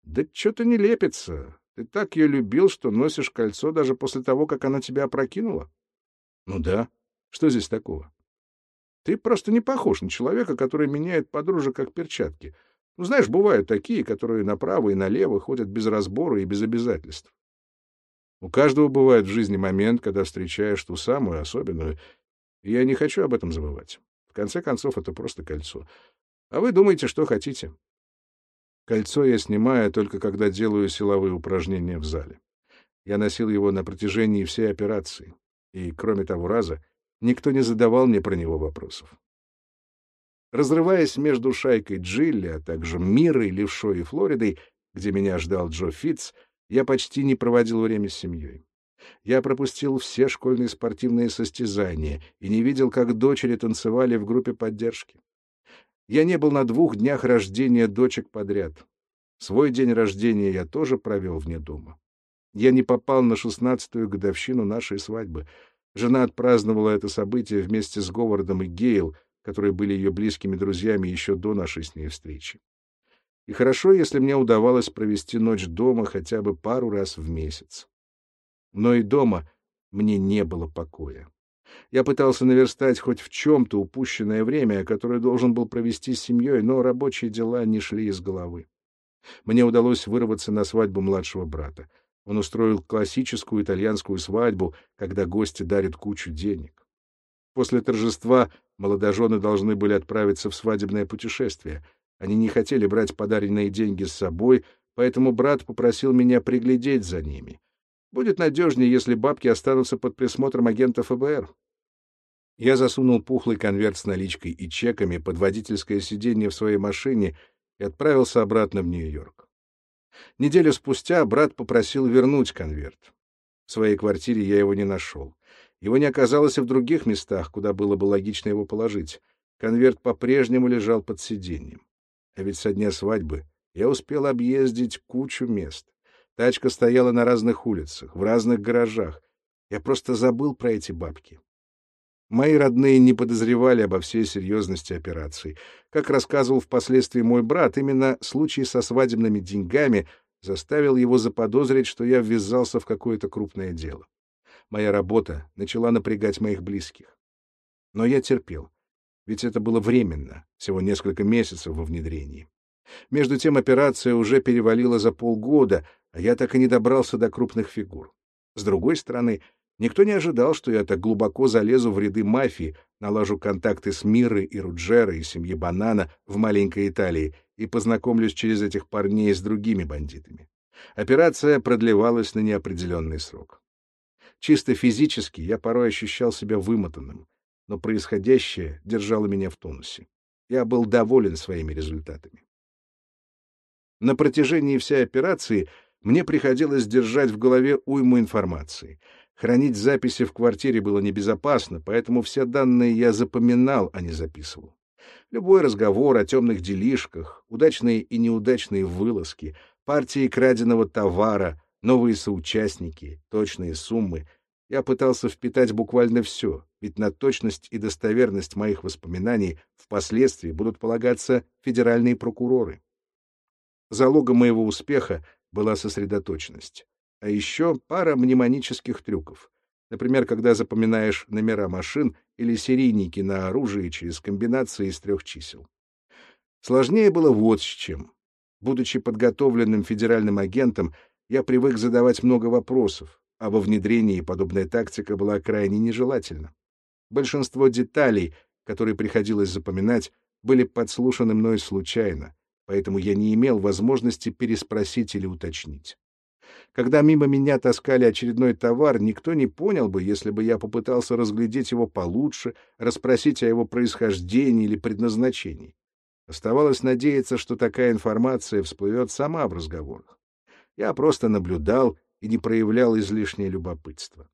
«Да что-то не лепится. Ты так ее любил, что носишь кольцо даже после того, как она тебя опрокинула?» «Ну да. Что здесь такого?» «Ты просто не похож на человека, который меняет подружек как перчатки. Ну, знаешь, бывают такие, которые направо и налево ходят без разбора и без обязательств. У каждого бывает в жизни момент, когда встречаешь ту самую особенную, я не хочу об этом забывать. В конце концов, это просто кольцо. А вы думаете, что хотите. Кольцо я снимаю только когда делаю силовые упражнения в зале. Я носил его на протяжении всей операции. И, кроме того раза, никто не задавал мне про него вопросов. Разрываясь между шайкой Джилли, а также Мирой, Левшой и Флоридой, где меня ждал Джо Фитц, я почти не проводил время с семьей. Я пропустил все школьные спортивные состязания и не видел, как дочери танцевали в группе поддержки. Я не был на двух днях рождения дочек подряд. Свой день рождения я тоже провел вне дома. Я не попал на шестнадцатую годовщину нашей свадьбы. Жена отпраздновала это событие вместе с Говардом и Гейл, которые были ее близкими друзьями еще до нашей с ней встречи. И хорошо, если мне удавалось провести ночь дома хотя бы пару раз в месяц. Но и дома мне не было покоя. Я пытался наверстать хоть в чем-то упущенное время, которое должен был провести с семьей, но рабочие дела не шли из головы. Мне удалось вырваться на свадьбу младшего брата. Он устроил классическую итальянскую свадьбу, когда гости дарят кучу денег. После торжества молодожены должны были отправиться в свадебное путешествие. Они не хотели брать подаренные деньги с собой, поэтому брат попросил меня приглядеть за ними. Будет надежнее, если бабки останутся под присмотром агента ФБР. Я засунул пухлый конверт с наличкой и чеками под водительское сиденье в своей машине и отправился обратно в Нью-Йорк. Неделю спустя брат попросил вернуть конверт. В своей квартире я его не нашел. Его не оказалось и в других местах, куда было бы логично его положить. Конверт по-прежнему лежал под сиденьем. А ведь со дня свадьбы я успел объездить кучу мест. Тачка стояла на разных улицах, в разных гаражах. Я просто забыл про эти бабки. Мои родные не подозревали обо всей серьезности операции. Как рассказывал впоследствии мой брат, именно случай со свадебными деньгами заставил его заподозрить, что я ввязался в какое-то крупное дело. Моя работа начала напрягать моих близких. Но я терпел, ведь это было временно, всего несколько месяцев во внедрении. Между тем операция уже перевалила за полгода, а я так и не добрался до крупных фигур. С другой стороны, никто не ожидал, что я так глубоко залезу в ряды мафии, налажу контакты с Мирой и Руджерой и семьей Банана в маленькой Италии и познакомлюсь через этих парней с другими бандитами. Операция продлевалась на неопределенный срок. Чисто физически я порой ощущал себя вымотанным, но происходящее держало меня в тонусе. Я был доволен своими результатами. На протяжении всей операции мне приходилось держать в голове уйму информации. Хранить записи в квартире было небезопасно, поэтому все данные я запоминал, а не записывал. Любой разговор о темных делишках, удачные и неудачные вылазки, партии краденого товара, новые соучастники, точные суммы — я пытался впитать буквально все, ведь на точность и достоверность моих воспоминаний впоследствии будут полагаться федеральные прокуроры. Залогом моего успеха была сосредоточенность. А еще пара мнемонических трюков. Например, когда запоминаешь номера машин или серийники на оружии через комбинации из трех чисел. Сложнее было вот с чем. Будучи подготовленным федеральным агентом, я привык задавать много вопросов, а во внедрении подобная тактика была крайне нежелательна. Большинство деталей, которые приходилось запоминать, были подслушаны мной случайно, поэтому я не имел возможности переспросить или уточнить. Когда мимо меня таскали очередной товар, никто не понял бы, если бы я попытался разглядеть его получше, расспросить о его происхождении или предназначении. Оставалось надеяться, что такая информация всплывет сама в разговорах. Я просто наблюдал и не проявлял излишнее любопытство.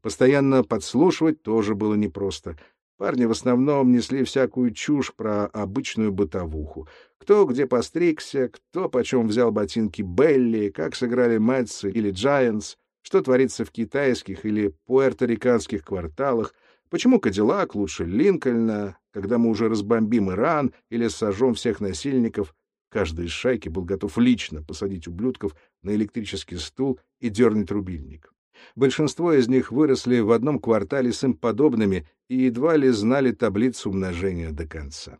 Постоянно подслушивать тоже было непросто — Парни в основном несли всякую чушь про обычную бытовуху. Кто где постригся, кто почем взял ботинки Белли, как сыграли Мэтсы или Giants, что творится в китайских или пуэрториканских кварталах, почему Кадиллак лучше Линкольна, когда мы уже разбомбим Иран или сожжем всех насильников. Каждый из шайки был готов лично посадить ублюдков на электрический стул и дернуть рубильник. Большинство из них выросли в одном квартале с им подобными и едва ли знали таблицу умножения до конца.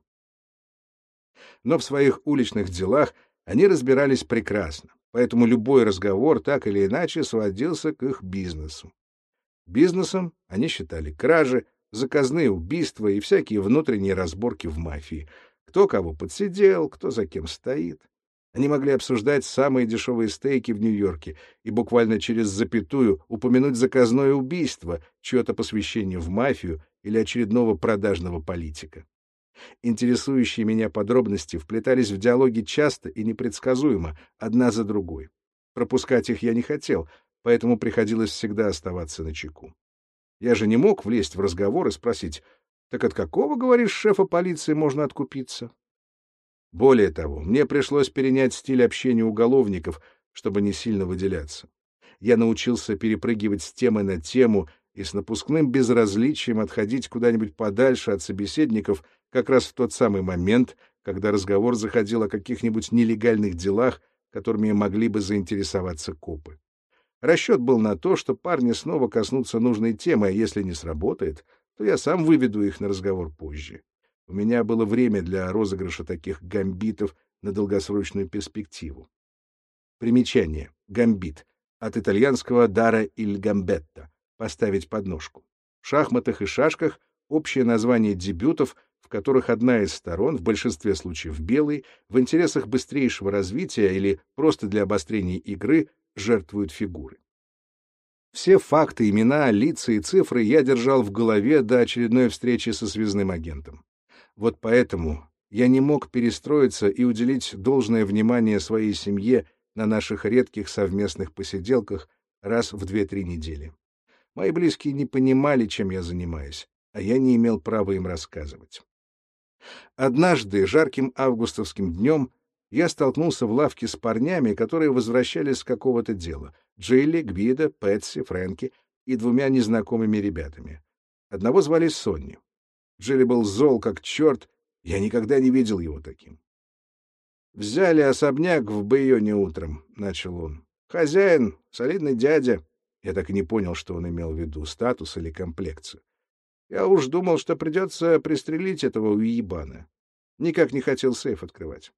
Но в своих уличных делах они разбирались прекрасно, поэтому любой разговор так или иначе сводился к их бизнесу. Бизнесом они считали кражи, заказные убийства и всякие внутренние разборки в мафии. Кто кого подсидел, кто за кем стоит. Они могли обсуждать самые дешевые стейки в Нью-Йорке и буквально через запятую упомянуть заказное убийство, чье-то посвящение в мафию или очередного продажного политика. Интересующие меня подробности вплетались в диалоги часто и непредсказуемо, одна за другой. Пропускать их я не хотел, поэтому приходилось всегда оставаться на чеку. Я же не мог влезть в разговор и спросить, «Так от какого, говоришь, шефа полиции можно откупиться?» Более того, мне пришлось перенять стиль общения уголовников, чтобы не сильно выделяться. Я научился перепрыгивать с темы на тему и с напускным безразличием отходить куда-нибудь подальше от собеседников как раз в тот самый момент, когда разговор заходил о каких-нибудь нелегальных делах, которыми могли бы заинтересоваться копы. Расчет был на то, что парни снова коснутся нужной темы, а если не сработает, то я сам выведу их на разговор позже. У меня было время для розыгрыша таких гамбитов на долгосрочную перспективу. Примечание. Гамбит. От итальянского «дара иль гамбетто» — поставить подножку. В шахматах и шашках общее название дебютов, в которых одна из сторон, в большинстве случаев белый, в интересах быстрейшего развития или просто для обострения игры, жертвует фигуры. Все факты, имена, лица и цифры я держал в голове до очередной встречи со связным агентом. Вот поэтому я не мог перестроиться и уделить должное внимание своей семье на наших редких совместных посиделках раз в две-три недели. Мои близкие не понимали, чем я занимаюсь, а я не имел права им рассказывать. Однажды, жарким августовским днем, я столкнулся в лавке с парнями, которые возвращались с какого-то дела — Джилли, Гвида, Пэтси, Фрэнки и двумя незнакомыми ребятами. Одного звали Сонни. Джилли был зол, как черт, я никогда не видел его таким. «Взяли особняк в Байоне утром», — начал он. «Хозяин, солидный дядя». Я так и не понял, что он имел в виду, статус или комплекцию. Я уж думал, что придется пристрелить этого уебана. Никак не хотел сейф открывать.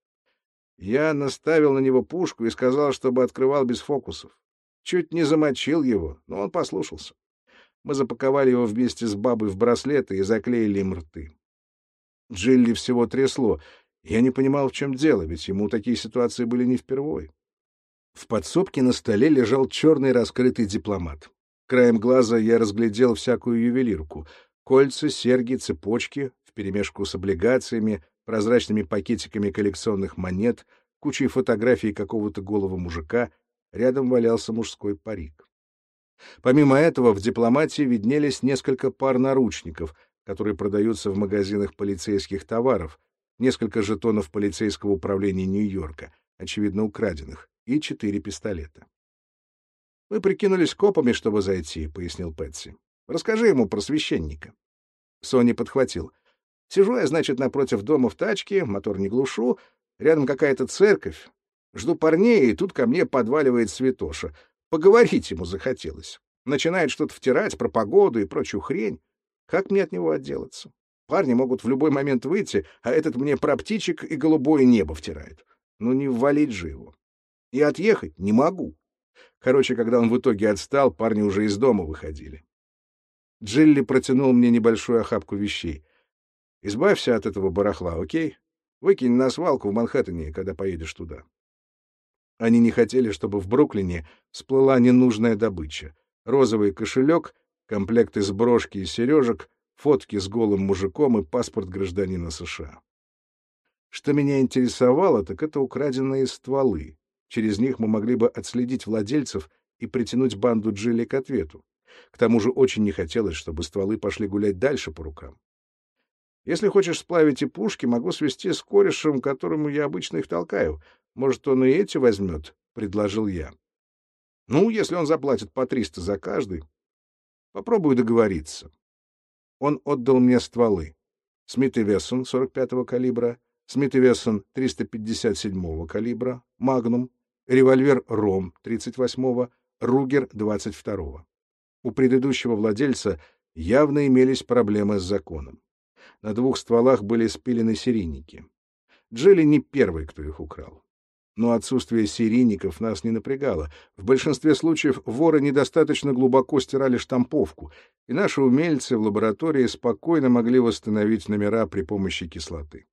Я наставил на него пушку и сказал, чтобы открывал без фокусов. Чуть не замочил его, но он послушался. Мы запаковали его вместе с бабой в браслеты и заклеили им рты. Джилли всего трясло. Я не понимал, в чем дело, ведь ему такие ситуации были не впервой. В подсобке на столе лежал черный раскрытый дипломат. Краем глаза я разглядел всякую ювелирку. Кольца, серьги, цепочки, вперемешку с облигациями, прозрачными пакетиками коллекционных монет, кучей фотографий какого-то голого мужика, рядом валялся мужской парик. Помимо этого, в дипломатии виднелись несколько пар наручников, которые продаются в магазинах полицейских товаров, несколько жетонов полицейского управления Нью-Йорка, очевидно украденных, и четыре пистолета. «Мы прикинулись копами, чтобы зайти», — пояснил Пэтси. «Расскажи ему про священника». Сони подхватил. «Сижу я, значит, напротив дома в тачке, мотор не глушу, рядом какая-то церковь. Жду парней, и тут ко мне подваливает святоша. Поговорить ему захотелось. Начинает что-то втирать про погоду и прочую хрень. Как мне от него отделаться? Парни могут в любой момент выйти, а этот мне про птичек и голубое небо втирает. Ну не ввалить же его. И отъехать не могу. Короче, когда он в итоге отстал, парни уже из дома выходили. Джилли протянул мне небольшую охапку вещей. «Избавься от этого барахла, окей? Выкинь на свалку в Манхэттене, когда поедешь туда». Они не хотели, чтобы в Бруклине всплыла ненужная добыча. Розовый кошелек, комплект из брошки и сережек, фотки с голым мужиком и паспорт гражданина США. Что меня интересовало, так это украденные стволы. Через них мы могли бы отследить владельцев и притянуть банду Джилли к ответу. К тому же очень не хотелось, чтобы стволы пошли гулять дальше по рукам. Если хочешь сплавить и пушки, могу свести с корешем, которому я обычно их толкаю. Может, он и эти возьмет, — предложил я. Ну, если он заплатит по триста за каждый. Попробую договориться. Он отдал мне стволы. Смит и Вессон 45-го калибра, Смит и Вессон 357-го калибра, Магнум, револьвер Ром 38-го, Ругер 22-го. У предыдущего владельца явно имелись проблемы с законом. На двух стволах были спилены серийники. Джилли не первый, кто их украл. Но отсутствие серийников нас не напрягало. В большинстве случаев воры недостаточно глубоко стирали штамповку, и наши умельцы в лаборатории спокойно могли восстановить номера при помощи кислоты.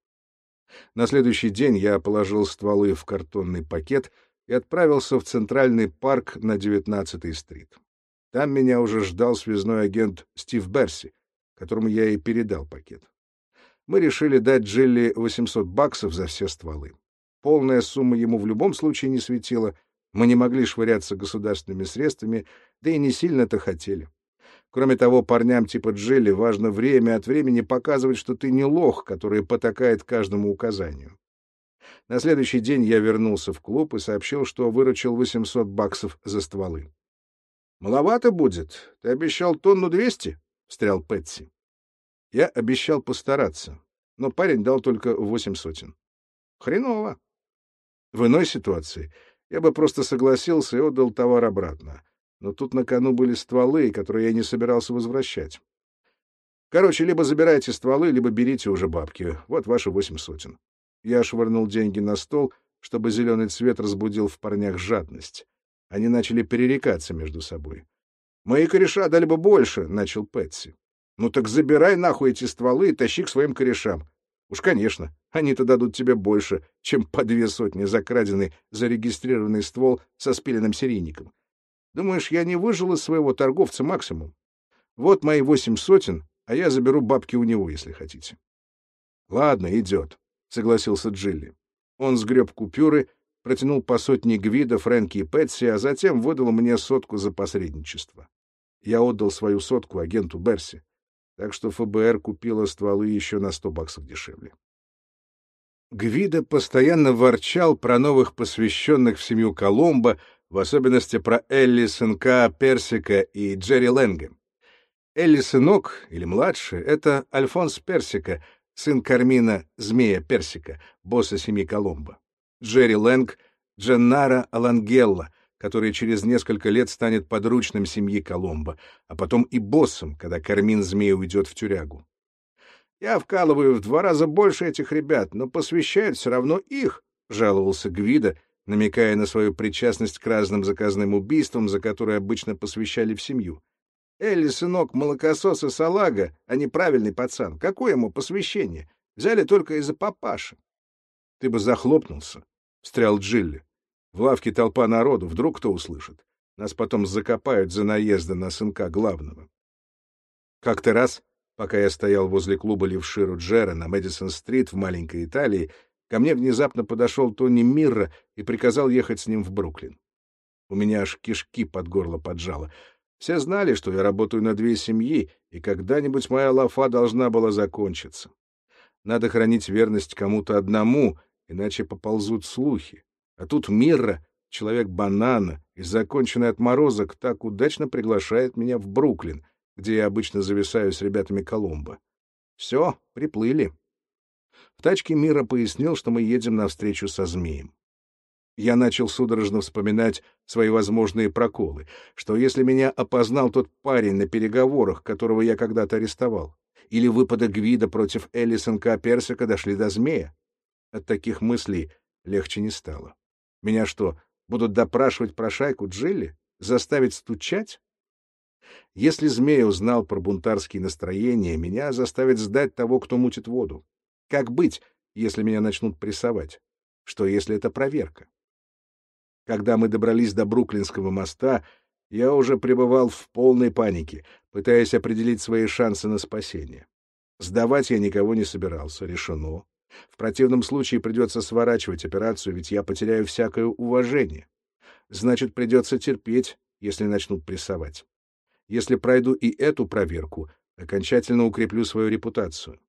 На следующий день я положил стволы в картонный пакет и отправился в Центральный парк на 19-й стрит. Там меня уже ждал связной агент Стив Берси, которому я и передал пакет. Мы решили дать Джилли 800 баксов за все стволы. Полная сумма ему в любом случае не светила, мы не могли швыряться государственными средствами, да и не сильно-то хотели. Кроме того, парням типа Джилли важно время от времени показывать, что ты не лох, который потакает каждому указанию. На следующий день я вернулся в клуб и сообщил, что выручил 800 баксов за стволы. «Маловато будет. Ты обещал тонну двести?» — встрял Пэтси. Я обещал постараться, но парень дал только восемь сотен. Хреново. В иной ситуации я бы просто согласился и отдал товар обратно. Но тут на кону были стволы, которые я не собирался возвращать. Короче, либо забирайте стволы, либо берите уже бабки. Вот ваши восемь сотен. Я швырнул деньги на стол, чтобы зеленый цвет разбудил в парнях жадность. Они начали перерекаться между собой. «Мои кореша дали бы больше», — начал Пэтси. «Ну так забирай нахуй эти стволы и тащи к своим корешам. Уж, конечно, они-то дадут тебе больше, чем по две сотни за краденый, зарегистрированный ствол со спиленным серийником. Думаешь, я не выжил из своего торговца максимум? Вот мои восемь сотен, а я заберу бабки у него, если хотите». «Ладно, идет», — согласился Джилли. Он сгреб купюры протянул по сотне Гвида, Фрэнки и Пэтси, а затем выдал мне сотку за посредничество. Я отдал свою сотку агенту Берси, так что ФБР купила стволы еще на сто баксов дешевле. Гвида постоянно ворчал про новых посвященных в семью Коломбо, в особенности про Элли, сынка Персика и Джерри Лэнга. Элли сынок, или младший, это Альфонс Персика, сын Кармина Змея Персика, босса семьи Коломбо. Джерри Лэнг, Дженнара Алангелла, который через несколько лет станет подручным семьи Коломбо, а потом и боссом, когда Кармин Змей уйдет в тюрягу. Я вкалываю в два раза больше этих ребят, но посвящают все равно их, — жаловался Гвида, намекая на свою причастность к разным заказным убийствам, за которые обычно посвящали в семью. Элли, сынок, молокосос и салага, а не правильный пацан. Какое ему посвящение? Взяли только из-за папаши. — Ты бы захлопнулся, — встрял Джилли. В лавке толпа народу, вдруг кто услышит. Нас потом закопают за наезды на сынка главного. Как-то раз, пока я стоял возле клуба левши Руджера на Мэдисон-стрит в маленькой Италии, ко мне внезапно подошел Тони Мирра и приказал ехать с ним в Бруклин. У меня аж кишки под горло поджало. Все знали, что я работаю на две семьи, и когда-нибудь моя лафа должна была закончиться. Надо хранить верность кому-то одному, иначе поползут слухи. А тут Мирра, человек-банана и законченный отморозок, так удачно приглашает меня в Бруклин, где я обычно зависаю с ребятами Коломбо. Все, приплыли. В тачке Мира пояснил, что мы едем навстречу со змеем. Я начал судорожно вспоминать свои возможные проколы, что если меня опознал тот парень на переговорах, которого я когда-то арестовал, или выпады Гвида против Элисонка Персика дошли до змея. От таких мыслей легче не стало. Меня что, будут допрашивать про шайку Джилли? Заставить стучать? Если змей узнал про бунтарские настроения, меня заставят сдать того, кто мутит воду. Как быть, если меня начнут прессовать? Что, если это проверка? Когда мы добрались до Бруклинского моста, я уже пребывал в полной панике, пытаясь определить свои шансы на спасение. Сдавать я никого не собирался, решено. В противном случае придется сворачивать операцию, ведь я потеряю всякое уважение. Значит, придется терпеть, если начнут прессовать. Если пройду и эту проверку, окончательно укреплю свою репутацию.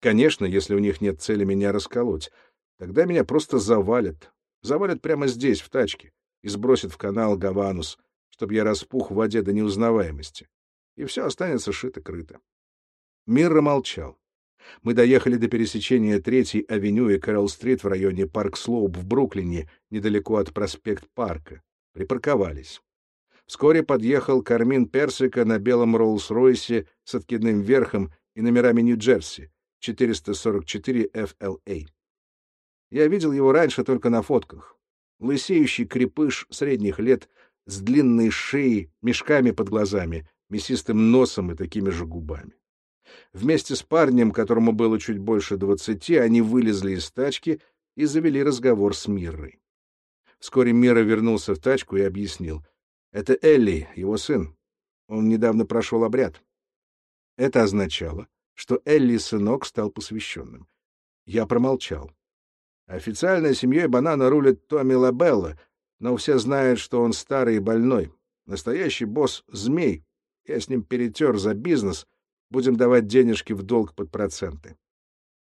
Конечно, если у них нет цели меня расколоть, тогда меня просто завалят. Завалят прямо здесь, в тачке, и сбросят в канал Гованус, чтобы я распух в воде до неузнаваемости. И все останется шито-крыто. Мирра молчал. Мы доехали до пересечения Третьей авеню и Кэрол-стрит в районе Парк-Слоуп в Бруклине, недалеко от Проспект-парка. Припарковались. Вскоре подъехал Кармин Персика на белом Роллс-Ройсе с откидным верхом и номерами Нью-Джерси, 444 FLA. Я видел его раньше только на фотках. Лысеющий крепыш средних лет с длинной шеей, мешками под глазами, мясистым носом и такими же губами. Вместе с парнем, которому было чуть больше двадцати, они вылезли из тачки и завели разговор с Мирой. Вскоре Мира вернулся в тачку и объяснил. Это Элли, его сын. Он недавно прошел обряд. Это означало, что Элли сынок стал посвященным. Я промолчал. Официально семьей Банана рулит Томми Лабелла, но все знают, что он старый и больной. Настоящий босс — змей. Я с ним перетер за бизнес — Будем давать денежки в долг под проценты.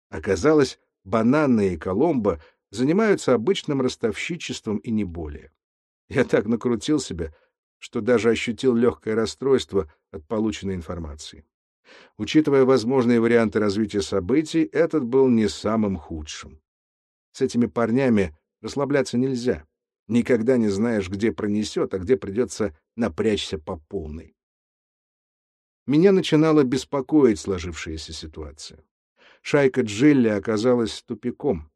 Оказалось, бананы и Коломбо занимаются обычным ростовщичеством и не более. Я так накрутил себя, что даже ощутил легкое расстройство от полученной информации. Учитывая возможные варианты развития событий, этот был не самым худшим. С этими парнями расслабляться нельзя. Никогда не знаешь, где пронесет, а где придется напрячься по полной. Меня начинала беспокоить сложившаяся ситуация. Шайка Джилли оказалась тупиком.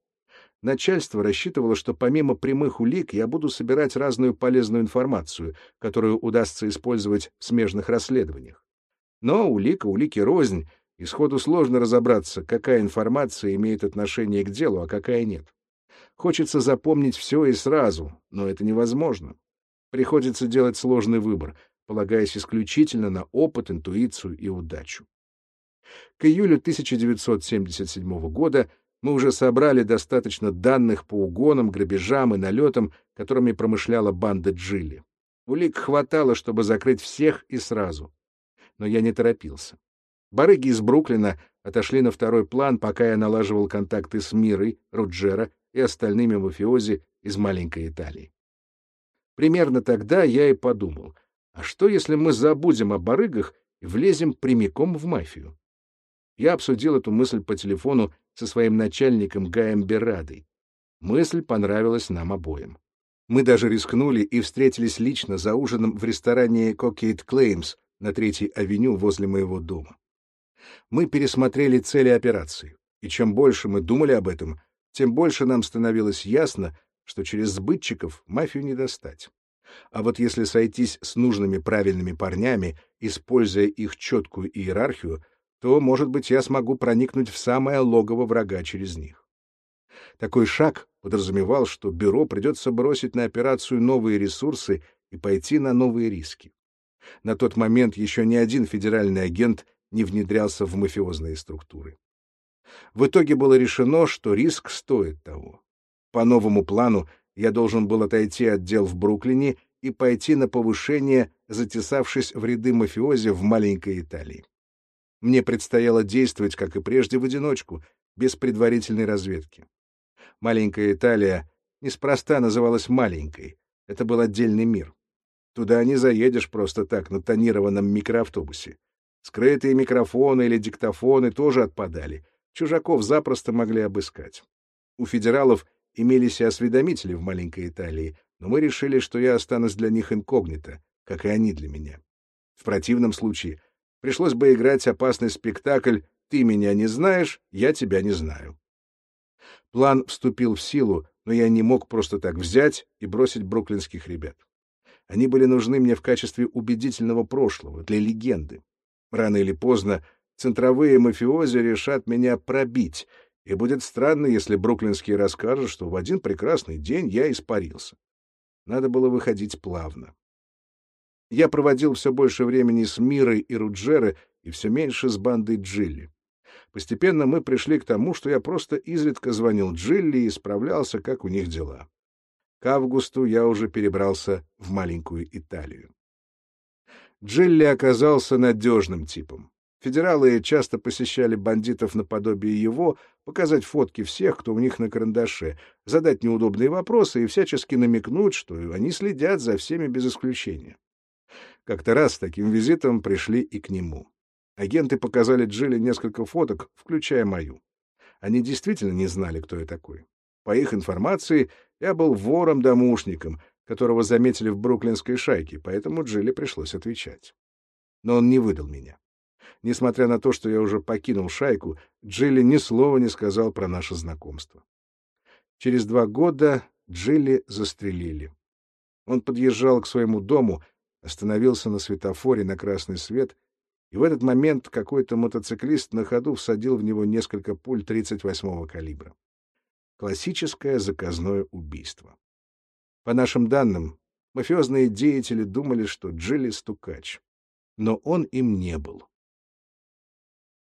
Начальство рассчитывало, что помимо прямых улик я буду собирать разную полезную информацию, которую удастся использовать в смежных расследованиях. Но улика улики рознь, и сходу сложно разобраться, какая информация имеет отношение к делу, а какая нет. Хочется запомнить все и сразу, но это невозможно. Приходится делать сложный выбор полагаясь исключительно на опыт, интуицию и удачу. К июлю 1977 года мы уже собрали достаточно данных по угонам, грабежам и налетам, которыми промышляла банда Джилли. Улик хватало, чтобы закрыть всех и сразу. Но я не торопился. Барыги из Бруклина отошли на второй план, пока я налаживал контакты с Мирой, Руджера и остальными мафиози из маленькой Италии. Примерно тогда я и подумал — а что, если мы забудем о барыгах и влезем прямиком в мафию. Я обсудил эту мысль по телефону со своим начальником Гаем Берадой. Мысль понравилась нам обоим. Мы даже рискнули и встретились лично за ужином в ресторане Cockade Claims на Третьей авеню возле моего дома. Мы пересмотрели цели операции, и чем больше мы думали об этом, тем больше нам становилось ясно, что через сбытчиков мафию не достать. А вот если сойтись с нужными правильными парнями, используя их четкую иерархию, то, может быть, я смогу проникнуть в самое логово врага через них. Такой шаг подразумевал, что бюро придется бросить на операцию новые ресурсы и пойти на новые риски. На тот момент еще ни один федеральный агент не внедрялся в мафиозные структуры. В итоге было решено, что риск стоит того. По новому плану я должен был отойти от дел в Бруклине и пойти на повышение, затесавшись в ряды мафиози в маленькой Италии. Мне предстояло действовать, как и прежде, в одиночку, без предварительной разведки. Маленькая Италия неспроста называлась маленькой. Это был отдельный мир. Туда не заедешь просто так на тонированном микроавтобусе. Скрытые микрофоны или диктофоны тоже отпадали. Чужаков запросто могли обыскать. У федералов имелись и осведомители в маленькой Италии, но мы решили, что я останусь для них инкогнито, как и они для меня. В противном случае пришлось бы играть опасный спектакль «Ты меня не знаешь, я тебя не знаю». План вступил в силу, но я не мог просто так взять и бросить бруклинских ребят. Они были нужны мне в качестве убедительного прошлого, для легенды. Рано или поздно центровые мафиози решат меня пробить, и будет странно, если бруклинские расскажут, что в один прекрасный день я испарился. Надо было выходить плавно. Я проводил все больше времени с Мирой и Руджеры и все меньше с бандой Джилли. Постепенно мы пришли к тому, что я просто изредка звонил Джилли и справлялся, как у них дела. К августу я уже перебрался в маленькую Италию. Джилли оказался надежным типом. Федералы часто посещали бандитов наподобие его, показать фотки всех, кто у них на карандаше, задать неудобные вопросы и всячески намекнуть, что они следят за всеми без исключения. Как-то раз с таким визитом пришли и к нему. Агенты показали Джилли несколько фоток, включая мою. Они действительно не знали, кто я такой. По их информации, я был вором-домушником, которого заметили в бруклинской шайке, поэтому Джилли пришлось отвечать. Но он не выдал меня. Несмотря на то, что я уже покинул шайку, Джилли ни слова не сказал про наше знакомство. Через два года Джилли застрелили. Он подъезжал к своему дому, остановился на светофоре на красный свет и в этот момент какой-то мотоциклист на ходу всадил в него несколько пуль 38-го калибра. Классическое заказное убийство. По нашим данным, мафиозные деятели думали, что Джилли — стукач. Но он им не был.